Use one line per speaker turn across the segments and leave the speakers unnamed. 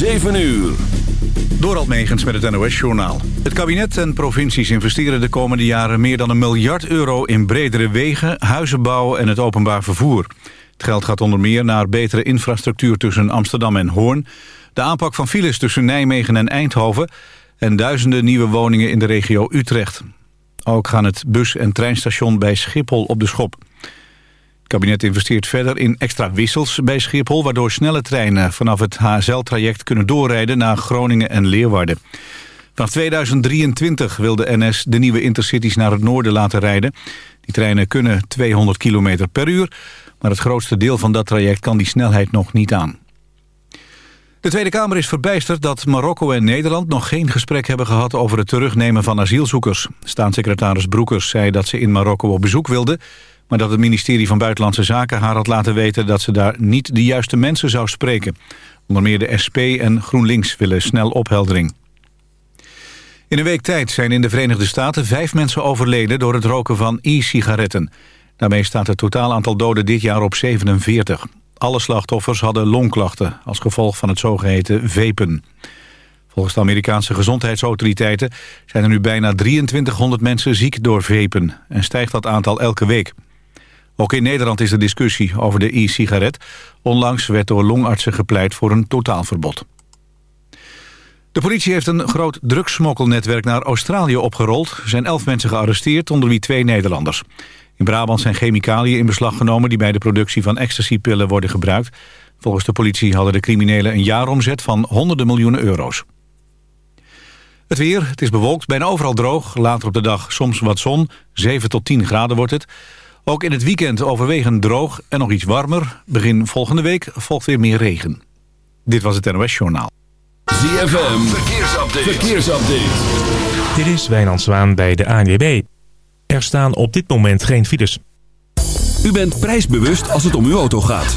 7 uur.
Dorald Megens met het NOS-journaal. Het kabinet en provincies investeren de komende jaren meer dan een miljard euro in bredere wegen, huizenbouw en het openbaar vervoer. Het geld gaat onder meer naar betere infrastructuur tussen Amsterdam en Hoorn, de aanpak van files tussen Nijmegen en Eindhoven en duizenden nieuwe woningen in de regio Utrecht. Ook gaan het bus- en treinstation bij Schiphol op de schop. Kabinet investeert verder in extra wissels bij Schiphol... waardoor snelle treinen vanaf het HSL-traject kunnen doorrijden naar Groningen en Leeuwarden. Vanaf 2023 wil de NS de nieuwe intercities naar het noorden laten rijden. Die treinen kunnen 200 km per uur, maar het grootste deel van dat traject kan die snelheid nog niet aan. De Tweede Kamer is verbijsterd dat Marokko en Nederland nog geen gesprek hebben gehad over het terugnemen van asielzoekers. Staatssecretaris Broekers zei dat ze in Marokko op bezoek wilde, maar dat het ministerie van Buitenlandse Zaken haar had laten weten dat ze daar niet de juiste mensen zou spreken. Onder meer de SP en GroenLinks willen snel opheldering. In een week tijd zijn in de Verenigde Staten vijf mensen overleden door het roken van e-sigaretten. Daarmee staat het totaal aantal doden dit jaar op 47. Alle slachtoffers hadden longklachten als gevolg van het zogeheten vapen. Volgens de Amerikaanse gezondheidsautoriteiten zijn er nu bijna 2300 mensen ziek door vapen en stijgt dat aantal elke week. Ook in Nederland is er discussie over de e-sigaret. Onlangs werd door longartsen gepleit voor een totaalverbod. De politie heeft een groot drugssmokkelnetwerk naar Australië opgerold. Er zijn elf mensen gearresteerd, onder wie twee Nederlanders. In Brabant zijn chemicaliën in beslag genomen... die bij de productie van ecstasypillen worden gebruikt. Volgens de politie hadden de criminelen een jaaromzet van honderden miljoenen euro's. Het weer, het is bewolkt, bijna overal droog. Later op de dag soms wat zon, 7 tot 10 graden wordt het. Ook in het weekend overwegend droog en nog iets warmer. Begin volgende week volgt weer meer regen. Dit was het NOS Journaal.
ZFM, verkeersupdate. verkeersupdate.
Dit is Wijnand Zwaan bij de ANWB. Er staan op dit moment geen files.
U bent prijsbewust als het om uw auto gaat.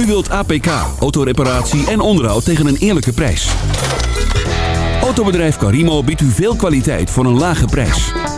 U wilt APK, autoreparatie en onderhoud tegen een eerlijke prijs. Autobedrijf Carimo biedt u veel kwaliteit voor een lage prijs.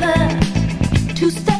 To two.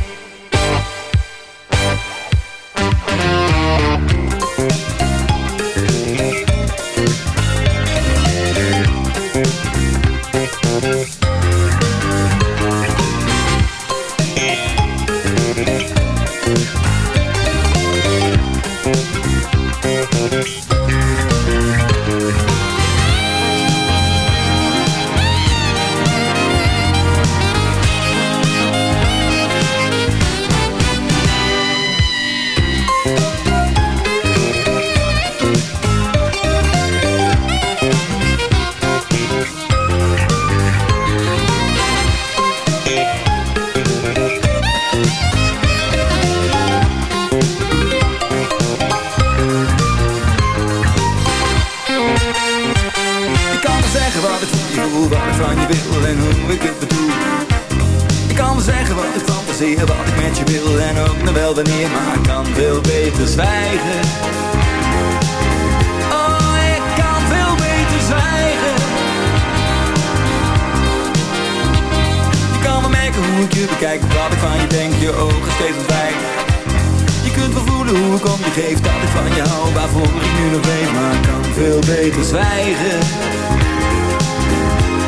hoe ik om je geef Dat ik van je hou, waarvoor ik nu nog weet Maar ik kan veel beter zwijgen.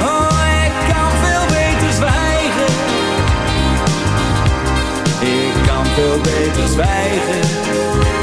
Oh, ik kan veel beter zwijgen. Ik kan veel beter zwijgen